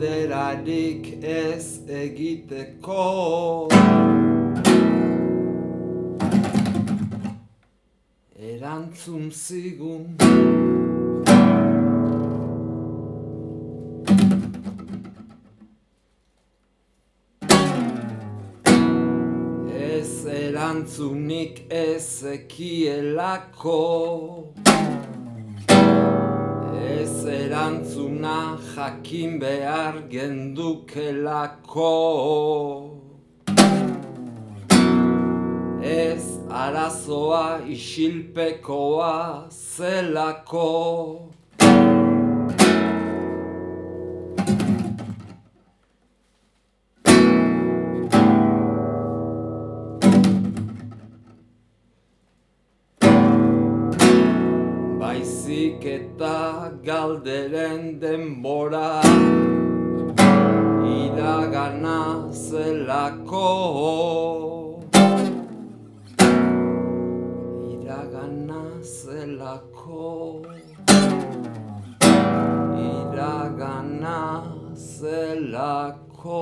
bestearik ez egiteko. Erantzun zigun. Ez erantzunik ez ekielako erantzuna jakin behar gendukelako. Ez arazoa isilpekoa zelako Baizik eta galderen denbora. Iragana zelako. Iragana zelako. Iragana zelako